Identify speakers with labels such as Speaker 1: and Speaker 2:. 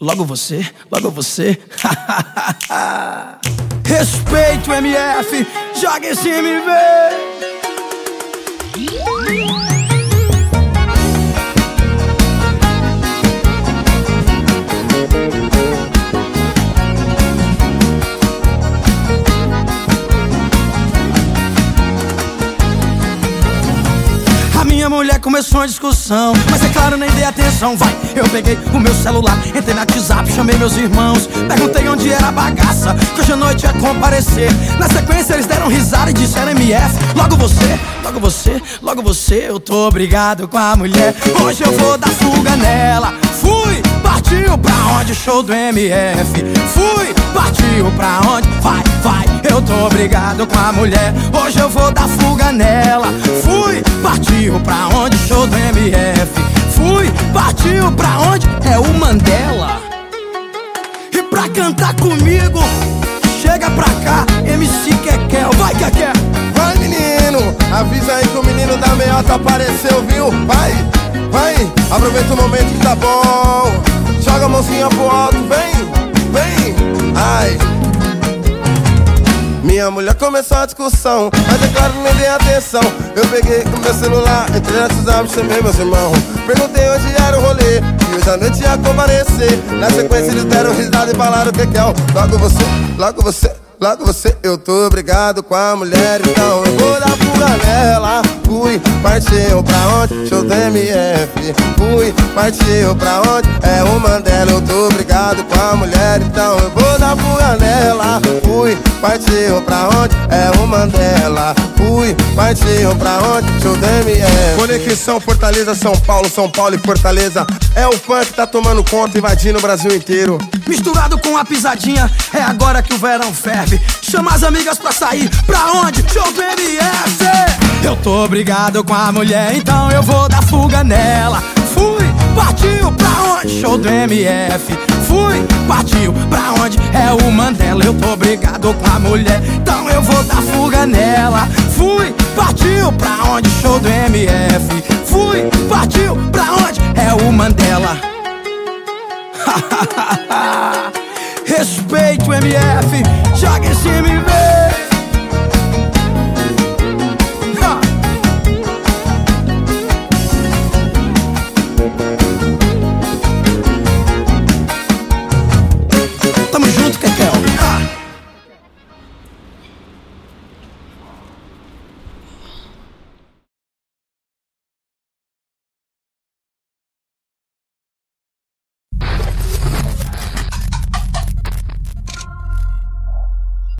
Speaker 1: Logo você, logo você. Respeito MF, joga esse MV. minha mulher começou uma discussão. Mas é claro, nem dei atenção, vai. Eu peguei o meu celular, entrei na WhatsApp Chamei meus irmãos, perguntei onde era a bagaça Que hoje à noite ia comparecer. Na sequência eles deram risada e disseram MF Logo você, logo você, logo você Eu tô obrigado com a mulher. Hoje eu vou dar fuga nela. Fui, partiu pra onde? Show do MF Fui, partiu pra onde? Vai, vai Eu tô obrigado com a mulher. Hoje eu vou dar fuga nela partiu pra onde? Show do MF Fui, partiu pra onde? É o Mandela E pra cantar comigo Chega pra cá, MC Kekel Vai Kekel
Speaker 2: Vai menino, avisa aí que o menino da meiota apareceu, viu? Vai, vai, aproveita o momento que tá bom Joga a mãozinha pro alto, vem, minha mulher começou a discussão, mas é claro nem dei atenção. Eu peguei o meu celular, entrei na WhatsApp, chamei meus irmãos. Perguntei onde era o rolê, e hoje à noite ia comparecer. Na sequência eles deram risada e falaram que que é o Logo você, logo você, logo você. Eu tô obrigado com a mulher, então eu vou dar fuga nela. Fui, partiu pra onde? Show do MF. Fui, partiu pra onde? É o Mandela, eu tô obrigado com a mulher, então eu vou dar fuga nela. Fui, partiu pra onde? É o Mandela. Fui, partiu pra onde? Show do MF. Conexão Fortaleza, São Paulo, São Paulo e Fortaleza. É o funk que tá tomando conta, invadindo o Brasil inteiro.
Speaker 1: Misturado com a pisadinha, é agora que o verão ferve. Chama as amigas pra sair, pra onde? Show do MF. Eu tô obrigado com a mulher, então eu vou dar fuga nela. Fui, partiu pra onde? Show do MF. Fui, partiu pra onde? eu tô brigado com a mulher Então eu vou dar fuga nela Fui, partiu pra onde? Show do MF Fui, partiu pra onde? É o Mandela Respeito MF, joga em cima e vê